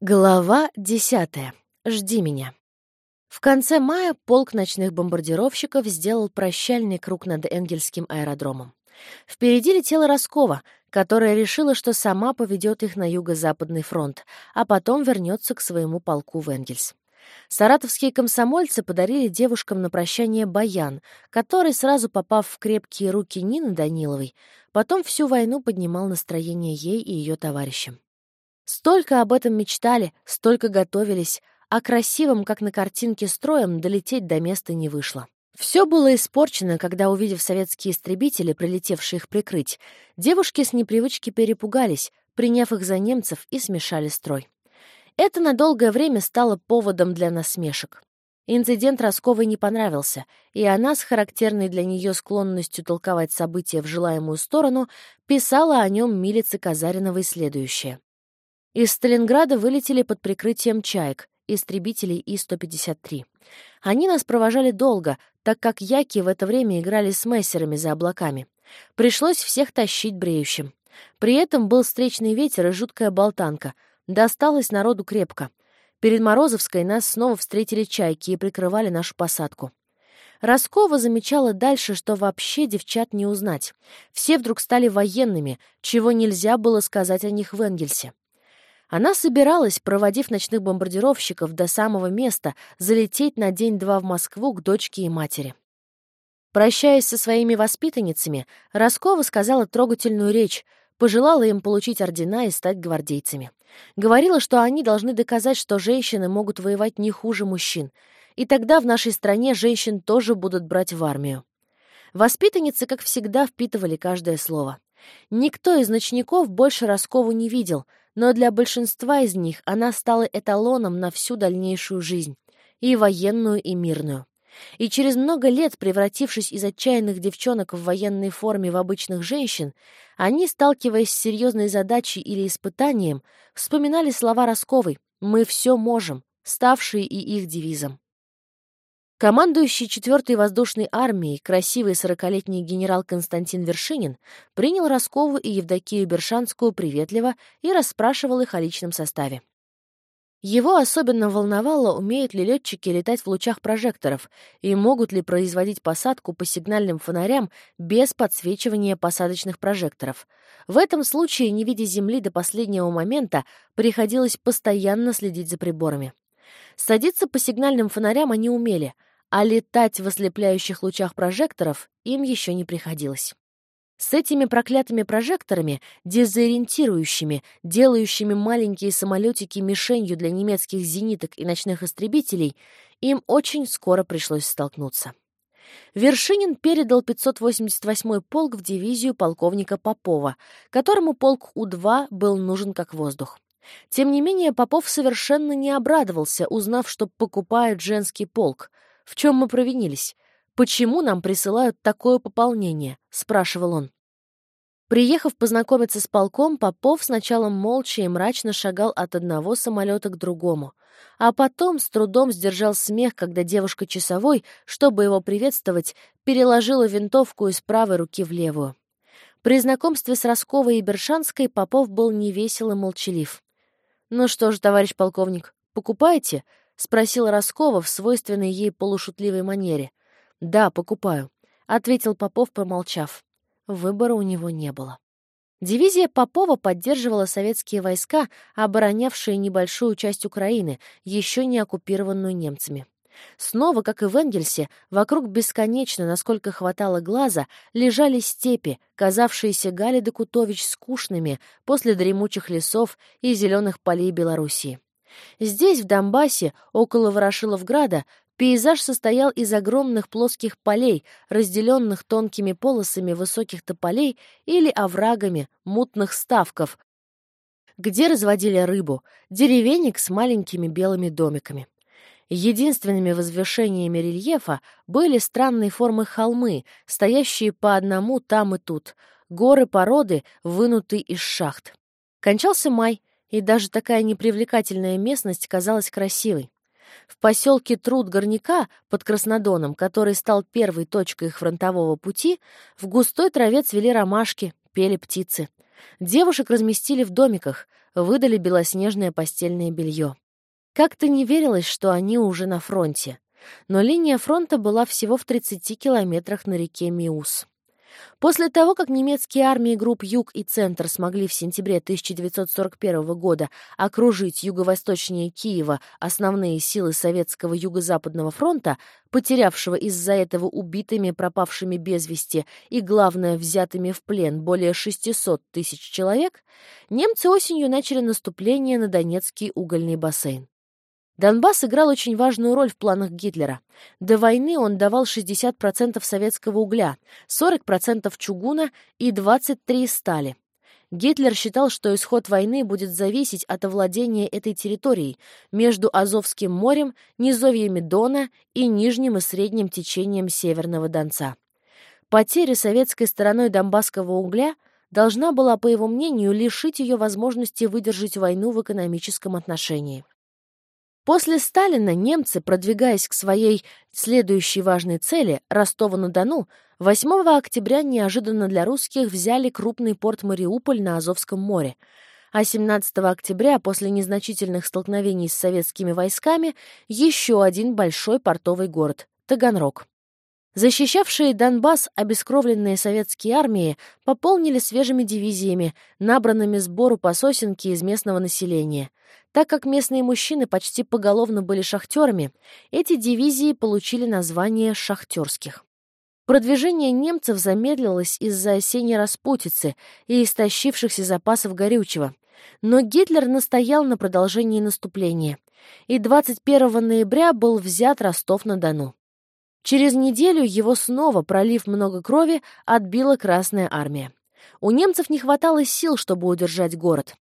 Глава десятая. Жди меня. В конце мая полк ночных бомбардировщиков сделал прощальный круг над Энгельским аэродромом. Впереди летела Роскова, которая решила, что сама поведет их на юго-западный фронт, а потом вернется к своему полку в Энгельс. Саратовские комсомольцы подарили девушкам на прощание баян, который, сразу попав в крепкие руки Нины Даниловой, потом всю войну поднимал настроение ей и ее товарищам. Столько об этом мечтали, столько готовились, а красивым, как на картинке, строем долететь до места не вышло. Все было испорчено, когда, увидев советские истребители, прилетевшие их прикрыть, девушки с непривычки перепугались, приняв их за немцев и смешали строй. Это на долгое время стало поводом для насмешек. Инцидент Росковой не понравился, и она, с характерной для нее склонностью толковать события в желаемую сторону, писала о нем Милице Казариновой следующее. Из Сталинграда вылетели под прикрытием «Чаек», истребителей И-153. Они нас провожали долго, так как яки в это время играли с мессерами за облаками. Пришлось всех тащить бреющим. При этом был встречный ветер и жуткая болтанка. Досталось народу крепко. Перед Морозовской нас снова встретили чайки и прикрывали нашу посадку. Роскова замечала дальше, что вообще девчат не узнать. Все вдруг стали военными, чего нельзя было сказать о них в Энгельсе. Она собиралась, проводив ночных бомбардировщиков до самого места, залететь на день-два в Москву к дочке и матери. Прощаясь со своими воспитанницами, Роскова сказала трогательную речь, пожелала им получить ордена и стать гвардейцами. Говорила, что они должны доказать, что женщины могут воевать не хуже мужчин, и тогда в нашей стране женщин тоже будут брать в армию. Воспитанницы, как всегда, впитывали каждое слово. Никто из ночников больше Роскову не видел, но для большинства из них она стала эталоном на всю дальнейшую жизнь, и военную, и мирную. И через много лет, превратившись из отчаянных девчонок в военной форме в обычных женщин, они, сталкиваясь с серьезной задачей или испытанием, вспоминали слова Росковой «Мы все можем», ставшие и их девизом. Командующий 4-й воздушной армией, красивый сорокалетний генерал Константин Вершинин, принял Роскову и Евдокию Бершанскую приветливо и расспрашивал их о личном составе. Его особенно волновало, умеют ли летчики летать в лучах прожекторов и могут ли производить посадку по сигнальным фонарям без подсвечивания посадочных прожекторов. В этом случае, не видя Земли до последнего момента, приходилось постоянно следить за приборами. Садиться по сигнальным фонарям они умели — а летать в ослепляющих лучах прожекторов им еще не приходилось. С этими проклятыми прожекторами, дезориентирующими, делающими маленькие самолетики мишенью для немецких зениток и ночных истребителей, им очень скоро пришлось столкнуться. Вершинин передал 588-й полк в дивизию полковника Попова, которому полк У-2 был нужен как воздух. Тем не менее, Попов совершенно не обрадовался, узнав, что покупает женский полк — в чем мы провинились? Почему нам присылают такое пополнение?» — спрашивал он. Приехав познакомиться с полком, Попов сначала молча и мрачно шагал от одного самолета к другому, а потом с трудом сдержал смех, когда девушка-часовой, чтобы его приветствовать, переложила винтовку из правой руки в левую. При знакомстве с Росковой и Бершанской Попов был невесел и молчалив. «Ну что ж, товарищ полковник, покупаете?» — спросила Роскова в свойственной ей полушутливой манере. «Да, покупаю», — ответил Попов, помолчав. Выбора у него не было. Дивизия Попова поддерживала советские войска, оборонявшие небольшую часть Украины, еще не оккупированную немцами. Снова, как и в Энгельсе, вокруг бесконечно, насколько хватало глаза, лежали степи, казавшиеся Гале Докутович скучными после дремучих лесов и зеленых полей Белоруссии. Здесь, в Донбассе, около Ворошиловграда, пейзаж состоял из огромных плоских полей, разделенных тонкими полосами высоких тополей или оврагами мутных ставков, где разводили рыбу, деревенек с маленькими белыми домиками. Единственными возвышениями рельефа были странной формы холмы, стоящие по одному там и тут, горы породы, вынутые из шахт. Кончался май, и даже такая непривлекательная местность казалась красивой. В поселке Труд Горняка под Краснодоном, который стал первой точкой их фронтового пути, в густой траве цвели ромашки, пели птицы. Девушек разместили в домиках. выдали белоснежное постельное белье. Как-то не верилось, что они уже на фронте. Но линия фронта была всего в 30 километрах на реке Миус. После того, как немецкие армии групп Юг и Центр смогли в сентябре 1941 года окружить юго-восточнее Киева основные силы Советского Юго-Западного фронта, потерявшего из-за этого убитыми, пропавшими без вести и, главное, взятыми в плен более 600 тысяч человек, немцы осенью начали наступление на Донецкий угольный бассейн. Донбасс играл очень важную роль в планах Гитлера. До войны он давал 60% советского угля, 40% чугуна и 23% стали. Гитлер считал, что исход войны будет зависеть от овладения этой территорией между Азовским морем, низовьями Дона и нижним и средним течением Северного Донца. Потеря советской стороной донбасского угля должна была, по его мнению, лишить ее возможности выдержать войну в экономическом отношении. После Сталина немцы, продвигаясь к своей следующей важной цели, Ростову-на-Дону, 8 октября неожиданно для русских взяли крупный порт Мариуполь на Азовском море, а 17 октября, после незначительных столкновений с советскими войсками, еще один большой портовый город — Таганрог. Защищавшие Донбасс обескровленные советские армии пополнили свежими дивизиями, набранными сбору по сосенке из местного населения. Так как местные мужчины почти поголовно были шахтерами, эти дивизии получили название «шахтерских». Продвижение немцев замедлилось из-за осенней распутицы и истощившихся запасов горючего. Но Гитлер настоял на продолжении наступления, и 21 ноября был взят Ростов-на-Дону. Через неделю его снова, пролив много крови, отбила Красная армия. У немцев не хватало сил, чтобы удержать город.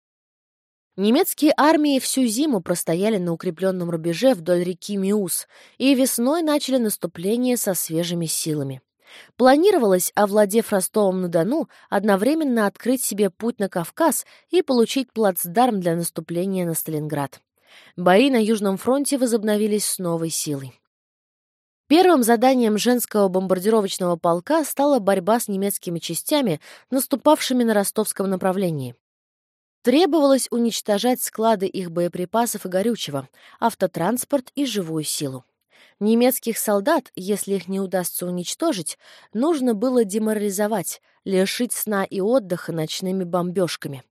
Немецкие армии всю зиму простояли на укрепленном рубеже вдоль реки Миус и весной начали наступление со свежими силами. Планировалось, овладев Ростовом-на-Дону, одновременно открыть себе путь на Кавказ и получить плацдарм для наступления на Сталинград. Бои на Южном фронте возобновились с новой силой. Первым заданием женского бомбардировочного полка стала борьба с немецкими частями, наступавшими на ростовском направлении. Требовалось уничтожать склады их боеприпасов и горючего, автотранспорт и живую силу. Немецких солдат, если их не удастся уничтожить, нужно было деморализовать, лишить сна и отдыха ночными бомбежками.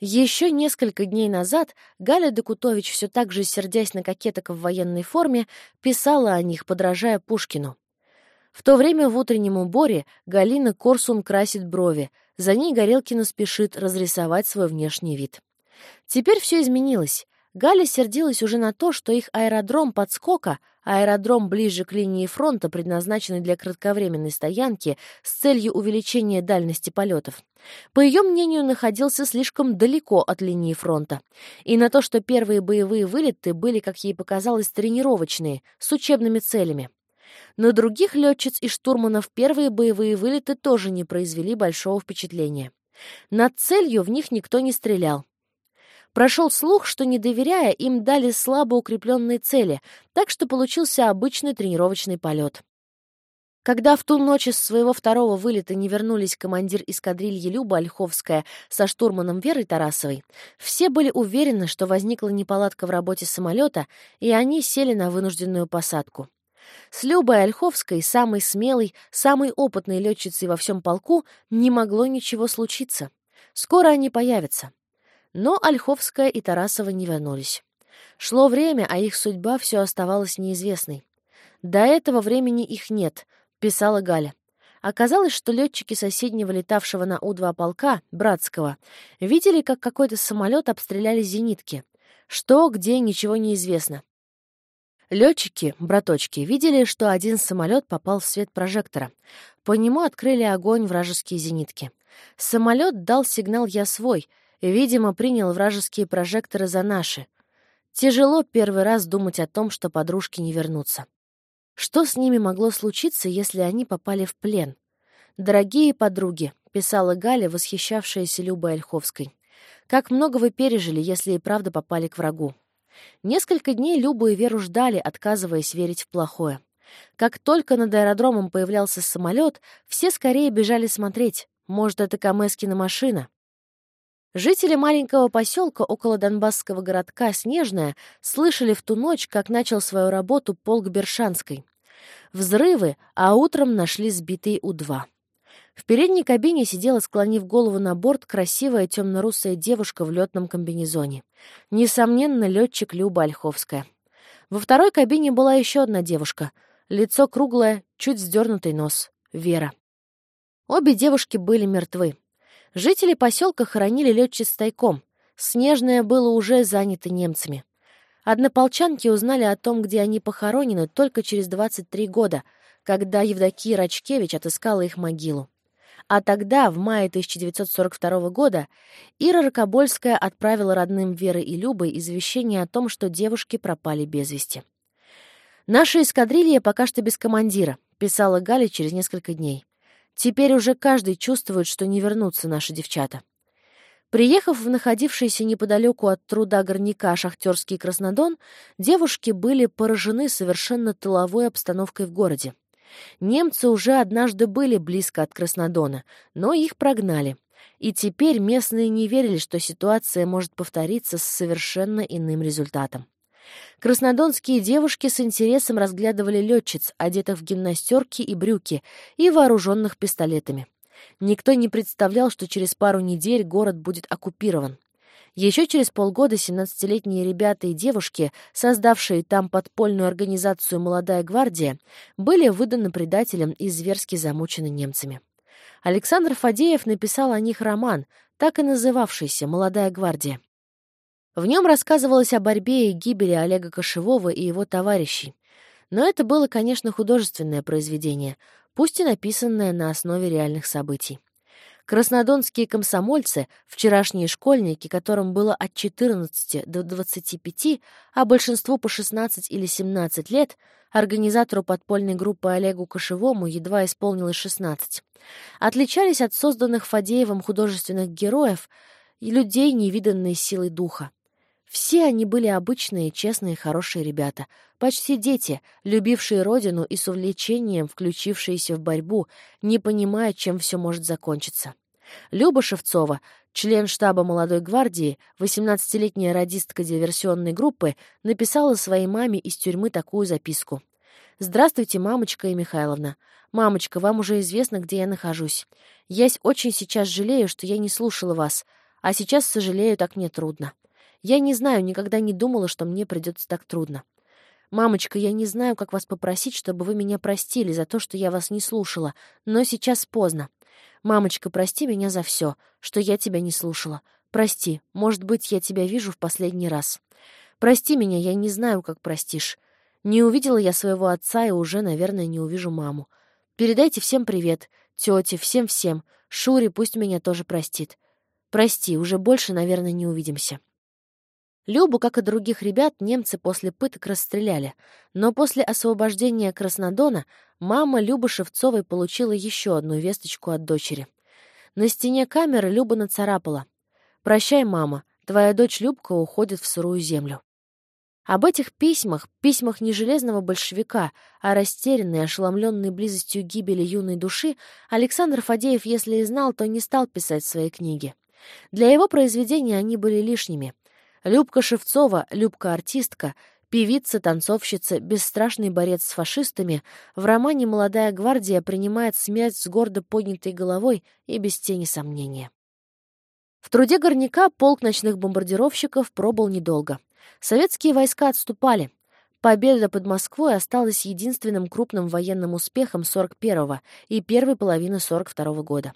Еще несколько дней назад Галя Докутович, все так же сердясь на кокеток в военной форме, писала о них, подражая Пушкину. В то время в утреннем уборе Галина Корсун красит брови, за ней Горелкина спешит разрисовать свой внешний вид. Теперь все изменилось. Галя сердилась уже на то, что их аэродром подскока, аэродром ближе к линии фронта, предназначенный для кратковременной стоянки с целью увеличения дальности полетов, по ее мнению, находился слишком далеко от линии фронта, и на то, что первые боевые вылеты были, как ей показалось, тренировочные, с учебными целями. На других летчиц и штурманов первые боевые вылеты тоже не произвели большого впечатления. Над целью в них никто не стрелял. Прошел слух, что, не доверяя, им дали слабо укрепленные цели, так что получился обычный тренировочный полет. Когда в ту ночь из своего второго вылета не вернулись командир эскадрильи Люба Ольховская со штурманом Верой Тарасовой, все были уверены, что возникла неполадка в работе самолета, и они сели на вынужденную посадку. С Любой Ольховской, самой смелой, самой опытной летчицей во всем полку, не могло ничего случиться. Скоро они появятся. Но Ольховская и Тарасова не вернулись. Шло время, а их судьба все оставалась неизвестной. «До этого времени их нет», — писала Галя. Оказалось, что летчики соседнего летавшего на У-2 полка, Братского, видели, как какой-то самолет обстреляли зенитки. Что, где, ничего не известно. Летчики, браточки, видели, что один самолет попал в свет прожектора. По нему открыли огонь вражеские зенитки. Самолет дал сигнал «Я свой», видимо, принял вражеские прожекторы за наши. Тяжело первый раз думать о том, что подружки не вернутся. Что с ними могло случиться, если они попали в плен? «Дорогие подруги», — писала Галя, восхищавшаяся Любой Ольховской, «как много вы пережили, если и правда попали к врагу. Несколько дней Любу и Веру ждали, отказываясь верить в плохое. Как только над аэродромом появлялся самолет, все скорее бежали смотреть. Может, это Камескина машина. Жители маленького поселка около донбасского городка Снежная слышали в ту ночь, как начал свою работу полк Бершанской. Взрывы, а утром нашли сбитый У-2. В передней кабине сидела, склонив голову на борт, красивая темно-русая девушка в летном комбинезоне. Несомненно, летчик Люба Ольховская. Во второй кабине была еще одна девушка. Лицо круглое, чуть вздернутый нос. Вера. Обе девушки были мертвы. Жители поселка хоронили летчиц тайком. Снежное было уже занято немцами. Однополчанки узнали о том, где они похоронены, только через 23 года, когда Евдокия Рачкевич отыскала их могилу. А тогда, в мае 1942 года, Ира Рокобольская отправила родным Веры и Любы извещение о том, что девушки пропали без вести. «Наша эскадрилья пока что без командира», — писала Галя через несколько дней. Теперь уже каждый чувствует, что не вернутся наши девчата. Приехав в находившийся неподалеку от труда горняка шахтерский Краснодон, девушки были поражены совершенно тыловой обстановкой в городе. Немцы уже однажды были близко от Краснодона, но их прогнали. И теперь местные не верили, что ситуация может повториться с совершенно иным результатом. Краснодонские девушки с интересом разглядывали летчиц, одетых в гимнастерки и брюки, и вооруженных пистолетами. Никто не представлял, что через пару недель город будет оккупирован. Еще через полгода 17-летние ребята и девушки, создавшие там подпольную организацию «Молодая гвардия», были выданы предателям и зверски замучены немцами. Александр Фадеев написал о них роман, так и называвшийся «Молодая гвардия». В нем рассказывалось о борьбе и гибели Олега Кошевого и его товарищей. Но это было, конечно, художественное произведение, пусть и написанное на основе реальных событий. Краснодонские комсомольцы, вчерашние школьники, которым было от 14 до 25, а большинству по 16 или 17 лет, организатору подпольной группы Олегу Кошевому едва исполнилось 16, отличались от созданных Фадеевым художественных героев и людей невиданной силой духа. Все они были обычные, честные, хорошие ребята, почти дети, любившие родину и с увлечением включившиеся в борьбу, не понимая, чем все может закончиться. Люба Шевцова, член штаба молодой гвардии, 18-летняя радистка диверсионной группы, написала своей маме из тюрьмы такую записку. «Здравствуйте, мамочка и Михайловна. Мамочка, вам уже известно, где я нахожусь. Я очень сейчас жалею, что я не слушала вас, а сейчас сожалею, так мне трудно. Я не знаю, никогда не думала, что мне придется так трудно. Мамочка, я не знаю, как вас попросить, чтобы вы меня простили за то, что я вас не слушала, но сейчас поздно. Мамочка, прости меня за все, что я тебя не слушала. Прости, может быть, я тебя вижу в последний раз. Прости меня, я не знаю, как простишь. Не увидела я своего отца и уже, наверное, не увижу маму. Передайте всем привет, тете, всем-всем. Шуре пусть меня тоже простит. Прости, уже больше, наверное, не увидимся. Любу, как и других ребят, немцы после пыток расстреляли, но после освобождения Краснодона мама Любы Шевцовой получила еще одну весточку от дочери. На стене камеры Люба нацарапала. «Прощай, мама, твоя дочь Любка уходит в сырую землю». Об этих письмах, письмах не железного большевика, а растерянной, ошеломленной близостью гибели юной души, Александр Фадеев, если и знал, то не стал писать свои книги. Для его произведения они были лишними — Любка Шевцова, Любка-артистка, певица, танцовщица, бесстрашный борец с фашистами, в романе «Молодая гвардия» принимает смерть с гордо поднятой головой и без тени сомнения. В труде горняка полк ночных бомбардировщиков пробыл недолго. Советские войска отступали. Победа под Москвой осталась единственным крупным военным успехом 41-го и первой половины 42-го года.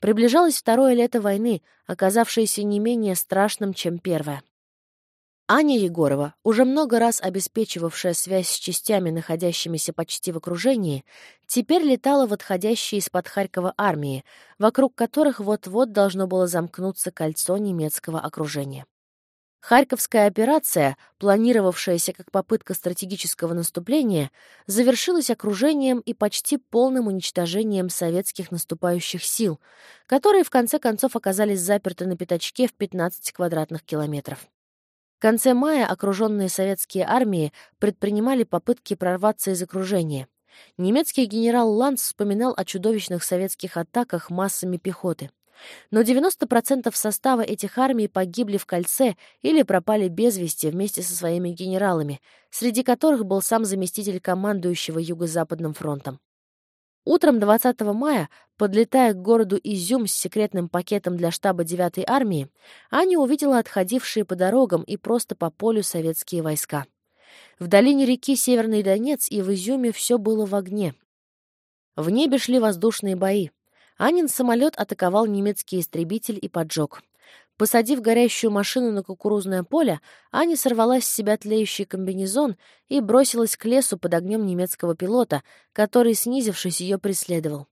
Приближалось второе лето войны, оказавшееся не менее страшным, чем первое. Аня Егорова, уже много раз обеспечивавшая связь с частями, находящимися почти в окружении, теперь летала в отходящие из-под Харькова армии, вокруг которых вот-вот должно было замкнуться кольцо немецкого окружения. Харьковская операция, планировавшаяся как попытка стратегического наступления, завершилась окружением и почти полным уничтожением советских наступающих сил, которые в конце концов оказались заперты на пятачке в 15 квадратных километров. Конце мая окруженные советские армии предпринимали попытки прорваться из окружения. Немецкий генерал Ланц вспоминал о чудовищных советских атаках массами пехоты. Но 90% состава этих армий погибли в кольце или пропали без вести вместе со своими генералами, среди которых был сам заместитель командующего Юго-Западным фронтом. Утром 20 мая, подлетая к городу Изюм с секретным пакетом для штаба 9-й армии, Аня увидела отходившие по дорогам и просто по полю советские войска. В долине реки Северный Донец и в Изюме все было в огне. В небе шли воздушные бои. Анин самолет атаковал немецкий истребитель и поджег. Посадив горящую машину на кукурузное поле, Аня сорвала с себя тлеющий комбинезон и бросилась к лесу под огнем немецкого пилота, который, снизившись, ее преследовал.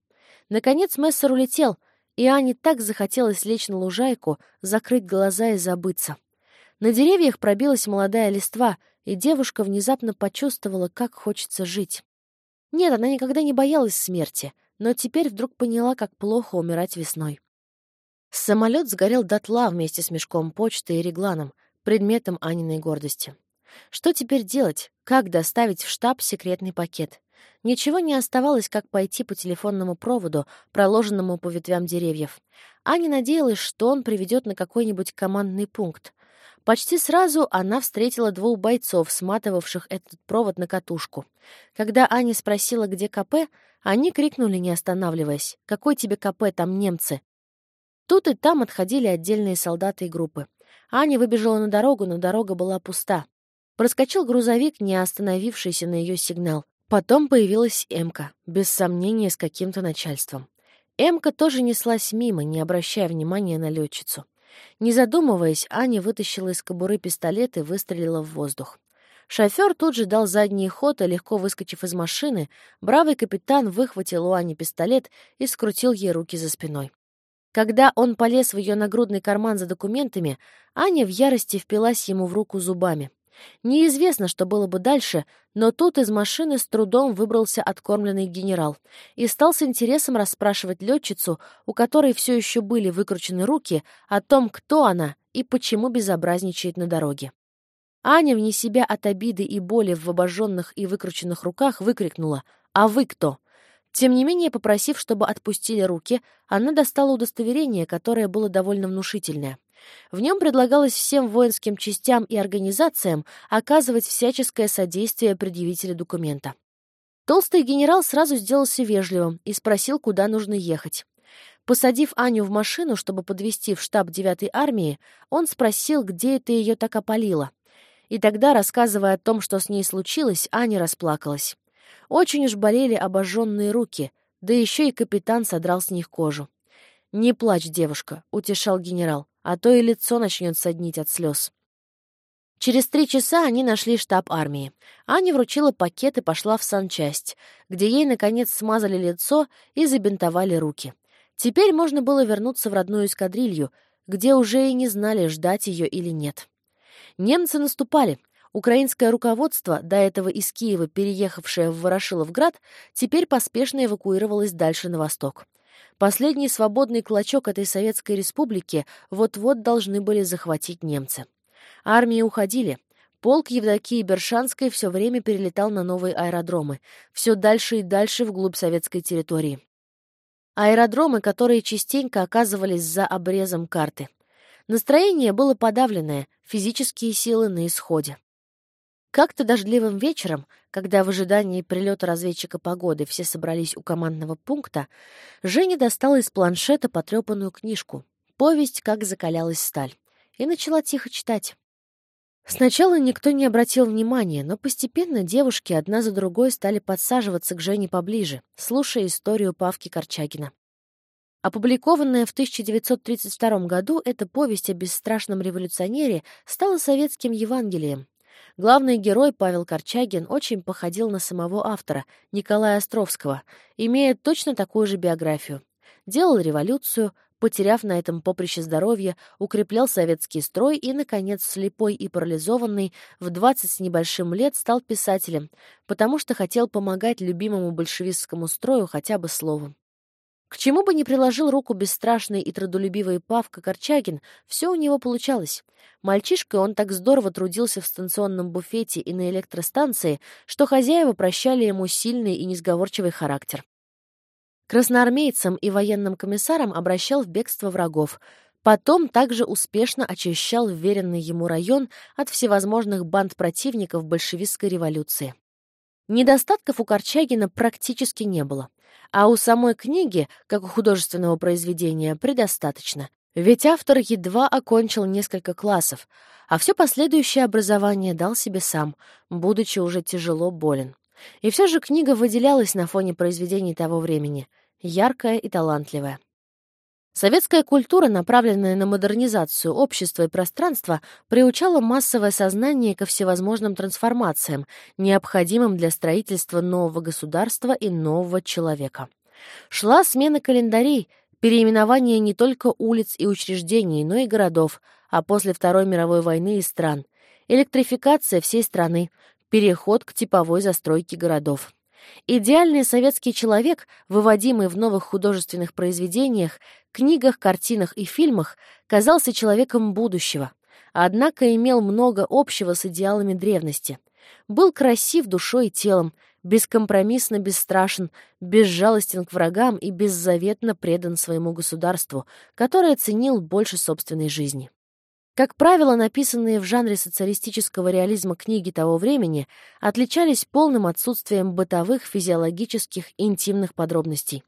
Наконец Мессер улетел, и Ане так захотелось лечь на лужайку, закрыть глаза и забыться. На деревьях пробилась молодая листва, и девушка внезапно почувствовала, как хочется жить. Нет, она никогда не боялась смерти, но теперь вдруг поняла, как плохо умирать весной. Самолет сгорел дотла вместе с мешком почты и регланом, предметом Аниной гордости. Что теперь делать? Как доставить в штаб секретный пакет? Ничего не оставалось, как пойти по телефонному проводу, проложенному по ветвям деревьев. Аня надеялась, что он приведет на какой-нибудь командный пункт. Почти сразу она встретила двух бойцов, сматывавших этот провод на катушку. Когда Аня спросила, где КП, они крикнули, не останавливаясь. «Какой тебе КП, там немцы?» Тут и там отходили отдельные солдаты и группы. Аня выбежала на дорогу, но дорога была пуста. Проскочил грузовик, не остановившийся на ее сигнал. Потом появилась Эмка, без сомнения, с каким-то начальством. Эмка тоже неслась мимо, не обращая внимания на летчицу. Не задумываясь, Аня вытащила из кобуры пистолет и выстрелила в воздух. Шофер тут же дал задний ход, и, легко выскочив из машины, бравый капитан выхватил у Ани пистолет и скрутил ей руки за спиной. Когда он полез в ее нагрудный карман за документами, Аня в ярости впилась ему в руку зубами. Неизвестно, что было бы дальше, но тут из машины с трудом выбрался откормленный генерал и стал с интересом расспрашивать летчицу, у которой все еще были выкручены руки, о том, кто она и почему безобразничает на дороге. Аня, вне себя от обиды и боли в обожженных и выкрученных руках, выкрикнула «А вы кто?». Тем не менее, попросив, чтобы отпустили руки, она достала удостоверение, которое было довольно внушительное. В нем предлагалось всем воинским частям и организациям оказывать всяческое содействие предъявителю документа. Толстый генерал сразу сделался вежливым и спросил, куда нужно ехать. Посадив Аню в машину, чтобы подвезти в штаб 9-й армии, он спросил, где это ее так опалило. И тогда, рассказывая о том, что с ней случилось, Аня расплакалась. Очень уж болели обожженные руки, да еще и капитан содрал с них кожу. «Не плачь, девушка», — утешал генерал, «а то и лицо начнет соднить от слез». Через три часа они нашли штаб армии. Аня вручила пакет и пошла в санчасть, где ей, наконец, смазали лицо и забинтовали руки. Теперь можно было вернуться в родную эскадрилью, где уже и не знали, ждать ее или нет. Немцы наступали, Украинское руководство, до этого из Киева переехавшее в Ворошиловград, теперь поспешно эвакуировалось дальше на восток. Последний свободный клочок этой Советской Республики вот-вот должны были захватить немцы. Армии уходили. Полк Евдокии Бершанской все время перелетал на новые аэродромы, все дальше и дальше вглубь советской территории. Аэродромы, которые частенько оказывались за обрезом карты. Настроение было подавленное, физические силы на исходе. Как-то дождливым вечером, когда в ожидании прилета разведчика погоды все собрались у командного пункта, Женя достала из планшета потрепанную книжку «Повесть, как закалялась сталь» и начала тихо читать. Сначала никто не обратил внимания, но постепенно девушки одна за другой стали подсаживаться к Жене поближе, слушая историю Павки Корчагина. Опубликованная в 1932 году, эта повесть о бесстрашном революционере стала советским Евангелием, Главный герой Павел Корчагин очень походил на самого автора, Николая Островского, имея точно такую же биографию. Делал революцию, потеряв на этом поприще здоровье, укреплял советский строй и, наконец, слепой и парализованный, в 20 с небольшим лет стал писателем, потому что хотел помогать любимому большевистскому строю хотя бы словом. К чему бы ни приложил руку бесстрашный и трудолюбивый Павка Корчагин, все у него получалось. Мальчишкой он так здорово трудился в станционном буфете и на электростанции, что хозяева прощали ему сильный и несговорчивый характер. красноармейцам и военным комиссарам обращал в бегство врагов, Потом также успешно очищал вверенный ему район от всевозможных банд противников большевистской революции. Недостатков у Корчагина практически не было. А у самой книги, как у художественного произведения, предостаточно. Ведь автор едва окончил несколько классов, а все последующее образование дал себе сам, будучи уже тяжело болен. И все же книга выделялась на фоне произведений того времени, яркая и талантливая. Советская культура, направленная на модернизацию общества и пространства, приучала массовое сознание ко всевозможным трансформациям, необходимым для строительства нового государства и нового человека. Шла смена календарей, переименование не только улиц и учреждений, но и городов, а после Второй мировой войны и стран, электрификация всей страны, переход к типовой застройке городов. Идеальный советский человек, выводимый в новых художественных произведениях, книгах, картинах и фильмах, казался человеком будущего, однако имел много общего с идеалами древности. Был красив душой и телом, бескомпромиссно бесстрашен, безжалостен к врагам и беззаветно предан своему государству, которое ценил больше собственной жизни. Как правило, написанные в жанре социалистического реализма книги того времени отличались полным отсутствием бытовых, физиологических и интимных подробностей.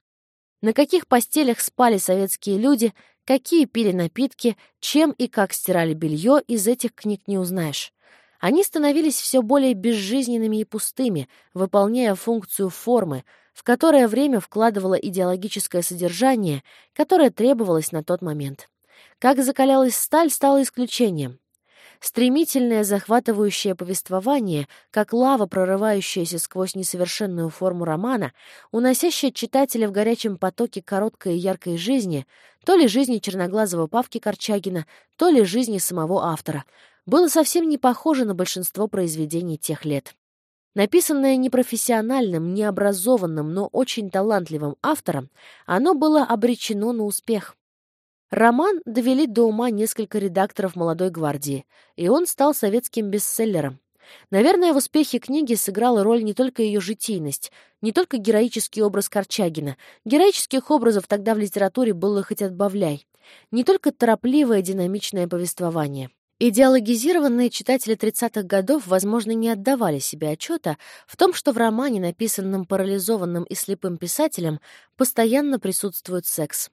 На каких постелях спали советские люди, какие пили напитки, чем и как стирали белье, из этих книг не узнаешь. Они становились все более безжизненными и пустыми, выполняя функцию формы, в которое время вкладывало идеологическое содержание, которое требовалось на тот момент. Как закалялась сталь, стало исключением. Стремительное захватывающее повествование, как лава, прорывающаяся сквозь несовершенную форму романа, уносящая читателя в горячем потоке короткой и яркой жизни, то ли жизни черноглазого Павки Корчагина, то ли жизни самого автора, было совсем не похоже на большинство произведений тех лет. Написанное непрофессиональным, необразованным, но очень талантливым автором, оно было обречено на успех. Роман довели до ума несколько редакторов «Молодой гвардии», и он стал советским бестселлером. Наверное, в успехе книги сыграла роль не только ее житийность, не только героический образ Корчагина. Героических образов тогда в литературе было хоть отбавляй. Не только торопливое динамичное повествование. Идеологизированные читатели 30-х годов, возможно, не отдавали себе отчета в том, что в романе, написанном парализованным и слепым писателем, постоянно присутствует секс.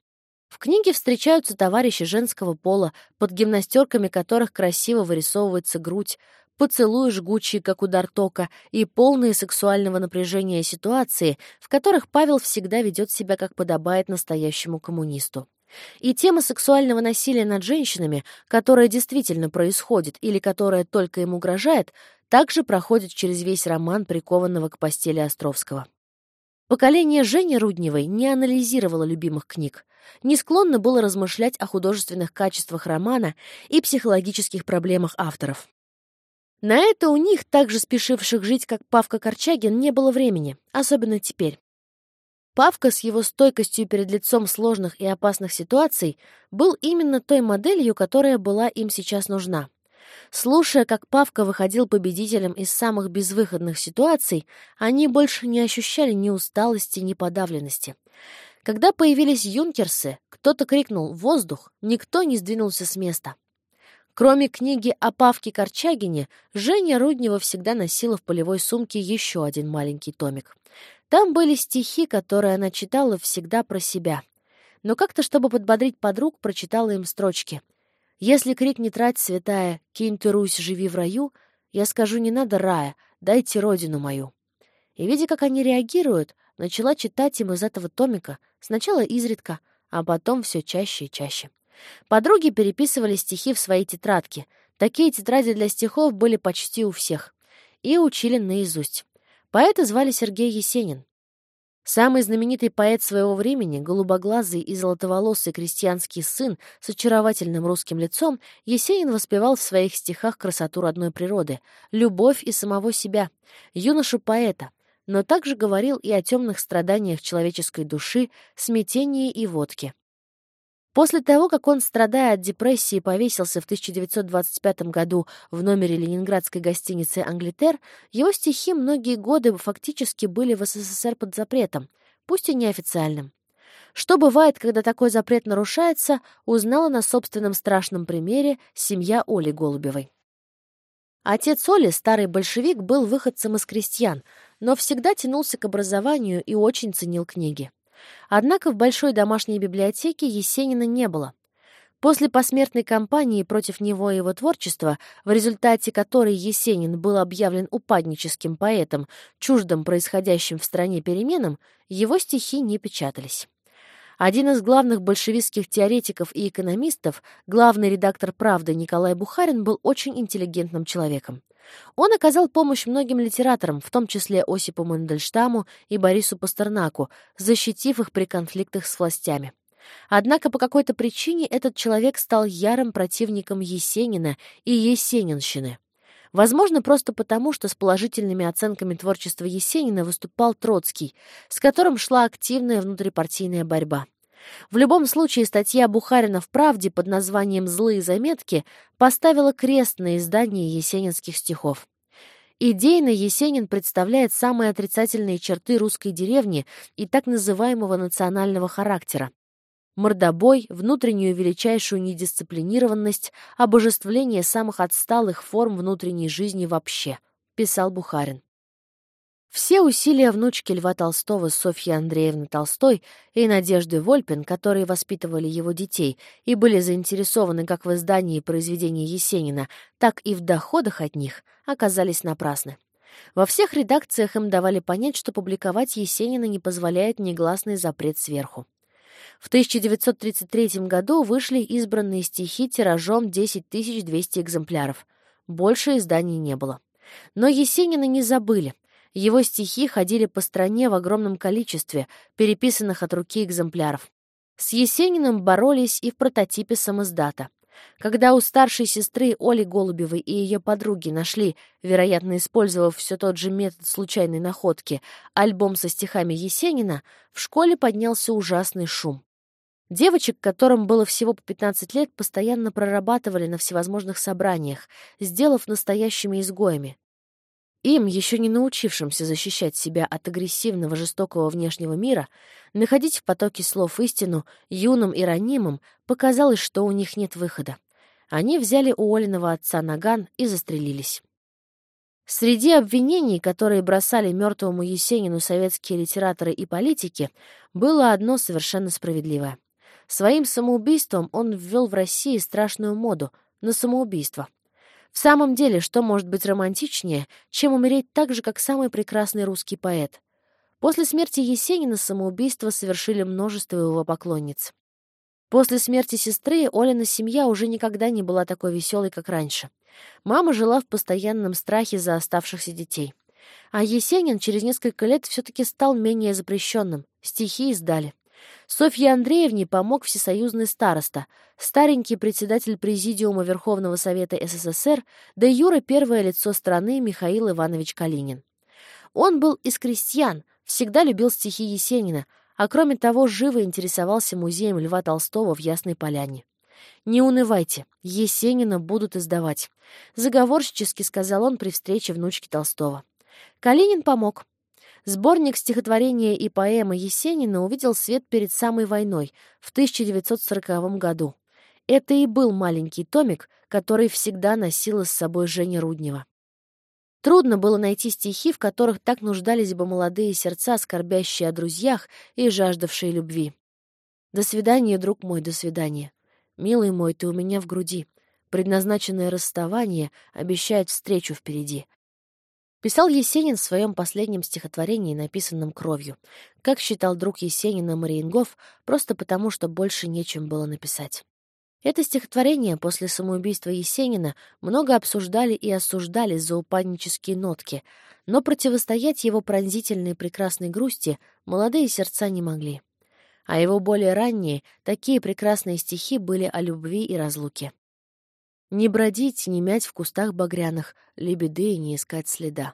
В книге встречаются товарищи женского пола, под гимнастерками которых красиво вырисовывается грудь, поцелуи жгучие, как удар тока, и полные сексуального напряжения ситуации, в которых Павел всегда ведет себя, как подобает настоящему коммунисту. И тема сексуального насилия над женщинами, которая действительно происходит или которая только им угрожает, также проходит через весь роман прикованного к постели Островского. Поколение Жени Рудневой не анализировало любимых книг, не склонно было размышлять о художественных качествах романа и психологических проблемах авторов. На это у них, также спешивших жить, как Павка Корчагин, не было времени, особенно теперь. Павка с его стойкостью перед лицом сложных и опасных ситуаций был именно той моделью, которая была им сейчас нужна. Слушая, как Павка выходил победителем из самых безвыходных ситуаций, они больше не ощущали ни усталости, ни подавленности. Когда появились юнкерсы, кто-то крикнул «Воздух!», никто не сдвинулся с места. Кроме книги о Павке Корчагине, Женя Руднева всегда носила в полевой сумке еще один маленький томик. Там были стихи, которые она читала всегда про себя. Но как-то, чтобы подбодрить подруг, прочитала им строчки. Если крик не трать, святая, кинь Русь, живи в раю, я скажу, не надо рая, дайте родину мою. И, видя, как они реагируют, начала читать им из этого томика, сначала изредка, а потом все чаще и чаще. Подруги переписывали стихи в свои тетрадки. Такие тетради для стихов были почти у всех. И учили наизусть. Поэта звали Сергей Есенин. Самый знаменитый поэт своего времени, голубоглазый и золотоволосый крестьянский сын с очаровательным русским лицом, Есенин воспевал в своих стихах красоту родной природы, любовь и самого себя, юношу-поэта, но также говорил и о темных страданиях человеческой души, смятении и водке. После того, как он, страдая от депрессии, повесился в 1925 году в номере ленинградской гостиницы «Англитер», его стихи многие годы фактически были в СССР под запретом, пусть и неофициальным. Что бывает, когда такой запрет нарушается, узнала на собственном страшном примере семья Оли Голубевой. Отец Оли, старый большевик, был выходцем из крестьян, но всегда тянулся к образованию и очень ценил книги. Однако в большой домашней библиотеке Есенина не было. После посмертной кампании против него и его творчества, в результате которой Есенин был объявлен упадническим поэтом, чуждым происходящим в стране переменам, его стихи не печатались. Один из главных большевистских теоретиков и экономистов, главный редактор «Правды» Николай Бухарин был очень интеллигентным человеком. Он оказал помощь многим литераторам, в том числе Осипу Мандельштаму и Борису Пастернаку, защитив их при конфликтах с властями. Однако по какой-то причине этот человек стал ярым противником Есенина и Есенинщины. Возможно, просто потому, что с положительными оценками творчества Есенина выступал Троцкий, с которым шла активная внутрипартийная борьба. В любом случае, статья Бухарина в «Правде» под названием «Злые заметки» поставила крест на издании есенинских стихов. Идейно Есенин представляет самые отрицательные черты русской деревни и так называемого национального характера мордобой, внутреннюю величайшую недисциплинированность, обожествление самых отсталых форм внутренней жизни вообще, писал Бухарин. Все усилия внучки Льва Толстого Софьи Андреевны Толстой и Надежды Вольпин, которые воспитывали его детей и были заинтересованы как в издании произведений Есенина, так и в доходах от них, оказались напрасны. Во всех редакциях им давали понять, что публиковать Есенина не позволяет негласный запрет сверху. В 1933 году вышли избранные стихи тиражом 10 200 экземпляров. Больше изданий не было. Но Есенина не забыли. Его стихи ходили по стране в огромном количестве, переписанных от руки экземпляров. С Есениным боролись и в прототипе самоздата. Когда у старшей сестры Оли Голубевой и ее подруги нашли, вероятно, использовав все тот же метод случайной находки, альбом со стихами Есенина, в школе поднялся ужасный шум. Девочек, которым было всего по 15 лет, постоянно прорабатывали на всевозможных собраниях, сделав настоящими изгоями. Им, еще не научившимся защищать себя от агрессивного, жестокого внешнего мира, находить в потоке слов истину, юным и ранимым, показалось, что у них нет выхода. Они взяли у Олиного отца наган и застрелились. Среди обвинений, которые бросали мертвому Есенину советские литераторы и политики, было одно совершенно справедливое. Своим самоубийством он ввел в России страшную моду на самоубийство. В самом деле, что может быть романтичнее, чем умереть так же, как самый прекрасный русский поэт? После смерти Есенина самоубийство совершили множество его поклонниц. После смерти сестры Олина семья уже никогда не была такой веселой, как раньше. Мама жила в постоянном страхе за оставшихся детей. А Есенин через несколько лет все-таки стал менее запрещенным. Стихи издали. Софье Андреевне помог всесоюзный староста, старенький председатель Президиума Верховного Совета СССР, да Юра первое лицо страны Михаил Иванович Калинин. Он был из крестьян, всегда любил стихи Есенина, а кроме того живо интересовался музеем Льва Толстого в Ясной Поляне. «Не унывайте, Есенина будут издавать», — заговорщически сказал он при встрече внучки Толстого. Калинин помог. Сборник стихотворения и поэмы Есенина увидел свет перед самой войной, в 1940 году. Это и был маленький томик, который всегда носила с собой Женя Руднева. Трудно было найти стихи, в которых так нуждались бы молодые сердца, скорбящие о друзьях и жаждавшие любви. «До свидания, друг мой, до свидания. Милый мой, ты у меня в груди. Предназначенное расставание обещает встречу впереди. Писал Есенин в своем последнем стихотворении, написанном кровью. Как считал друг Есенина Мариенгоф, просто потому, что больше нечем было написать. Это стихотворение после самоубийства Есенина много обсуждали и осуждали за упаднические нотки, но противостоять его пронзительной прекрасной грусти молодые сердца не могли. А его более ранние, такие прекрасные стихи были о любви и разлуке. Не бродить, не мять в кустах багряных, лебеды и не искать следа.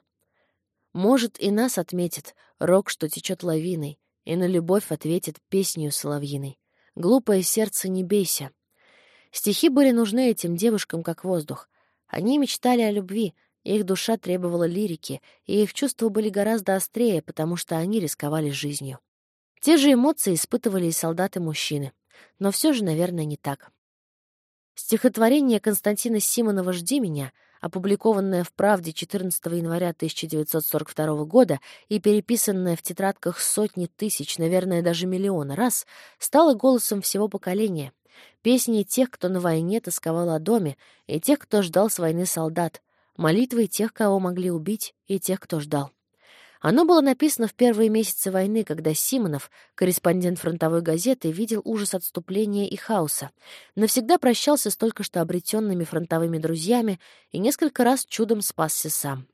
Может, и нас отметит рок, что течет лавиной, и на любовь ответит песнью соловьиной. Глупое сердце, не бейся. Стихи были нужны этим девушкам, как воздух. Они мечтали о любви, их душа требовала лирики, и их чувства были гораздо острее, потому что они рисковали жизнью. Те же эмоции испытывали и солдаты-мужчины. Но все же, наверное, не так. Стихотворение Константина Симонова «Жди меня», опубликованное в «Правде» 14 января 1942 года и переписанное в тетрадках сотни тысяч, наверное, даже миллиона раз, стало голосом всего поколения, песней тех, кто на войне тосковал о доме, и тех, кто ждал с войны солдат, молитвой тех, кого могли убить, и тех, кто ждал. Оно было написано в первые месяцы войны, когда Симонов, корреспондент фронтовой газеты, видел ужас отступления и хаоса, навсегда прощался с только что обретенными фронтовыми друзьями и несколько раз чудом спасся сам.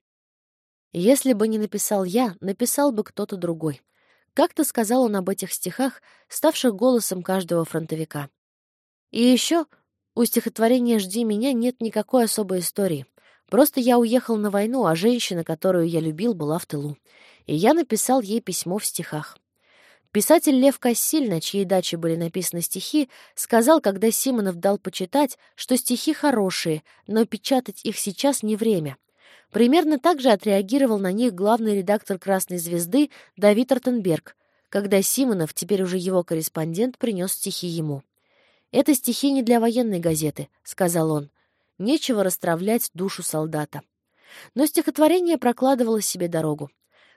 «Если бы не написал я, написал бы кто-то другой». Как-то сказал он об этих стихах, ставших голосом каждого фронтовика. И еще у стихотворения «Жди меня» нет никакой особой истории. Просто я уехал на войну, а женщина, которую я любил, была в тылу. И я написал ей письмо в стихах. Писатель Лев Кассиль, на чьей даче были написаны стихи, сказал, когда Симонов дал почитать, что стихи хорошие, но печатать их сейчас не время. Примерно так же отреагировал на них главный редактор «Красной звезды» Давид Ротенберг, когда Симонов, теперь уже его корреспондент, принес стихи ему. «Это стихи не для военной газеты», — сказал он. Нечего расстравлять душу солдата. Но стихотворение прокладывало себе дорогу.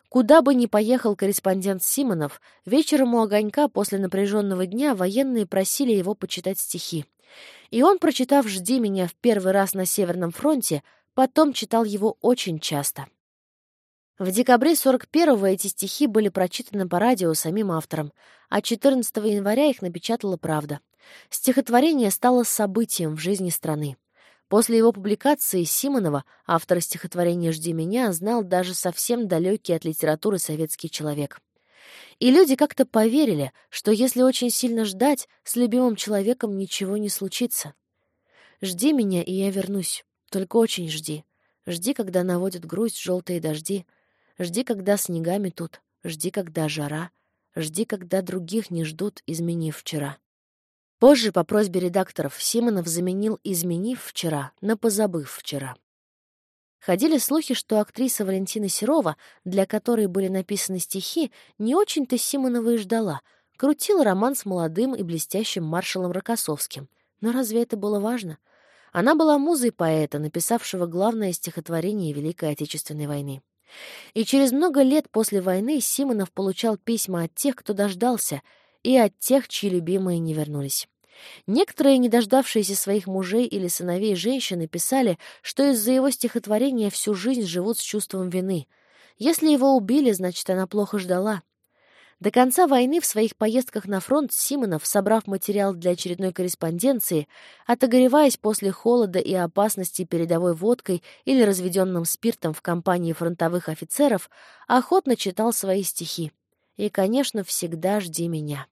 Куда бы ни поехал корреспондент Симонов, вечером у огонька после напряженного дня военные просили его почитать стихи. И он, прочитав «Жди меня» в первый раз на Северном фронте, потом читал его очень часто. В декабре 41-го эти стихи были прочитаны по радио самим автором, а 14 января их напечатала «Правда». Стихотворение стало событием в жизни страны. После его публикации Симонова, автора стихотворения «Жди меня», знал даже совсем далекий от литературы советский человек. И люди как-то поверили, что если очень сильно ждать, с любимым человеком ничего не случится. «Жди меня, и я вернусь. Только очень жди. Жди, когда наводят грусть желтые дожди. Жди, когда снегами тут. Жди, когда жара. Жди, когда других не ждут, изменив вчера». Позже, по просьбе редакторов, Симонов заменил «изменив вчера» на «позабыв вчера». Ходили слухи, что актриса Валентина Серова, для которой были написаны стихи, не очень-то Симонова и ждала, крутила роман с молодым и блестящим маршалом Рокоссовским. Но разве это было важно? Она была музой поэта, написавшего главное стихотворение Великой Отечественной войны. И через много лет после войны Симонов получал письма от тех, кто дождался — и от тех, чьи любимые не вернулись. Некоторые, не дождавшиеся своих мужей или сыновей женщины, писали, что из-за его стихотворения всю жизнь живут с чувством вины. Если его убили, значит, она плохо ждала. До конца войны в своих поездках на фронт Симонов, собрав материал для очередной корреспонденции, отогреваясь после холода и опасности передовой водкой или разведенным спиртом в компании фронтовых офицеров, охотно читал свои стихи. И, конечно, всегда жди меня.